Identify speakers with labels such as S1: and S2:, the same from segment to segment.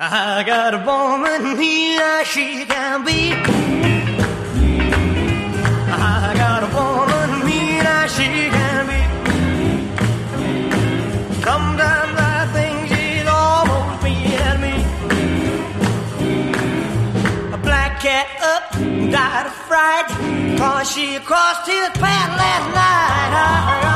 S1: I got a woman here, she can be. I got a woman here, she can be. Sometimes I think she's almost being me. A black cat up, died of fright, cause she crossed his path last night. I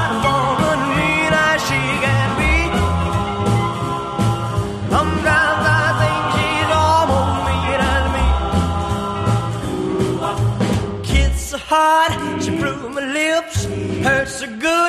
S1: Hard, she blew my lips. Hurts so good,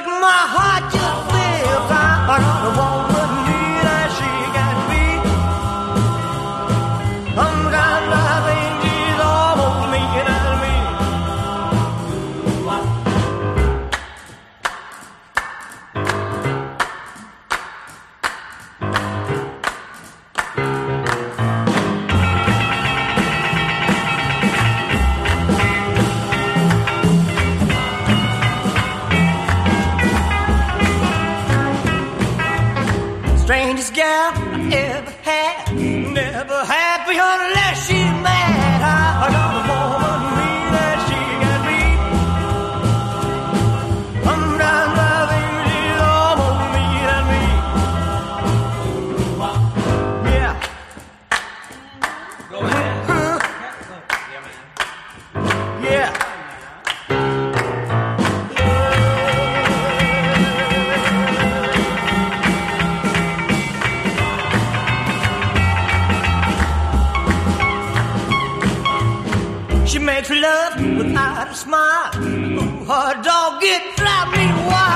S1: Strangest gal I ever had, never happy Makes love without a smile. Ooh, her dog it drive me wild.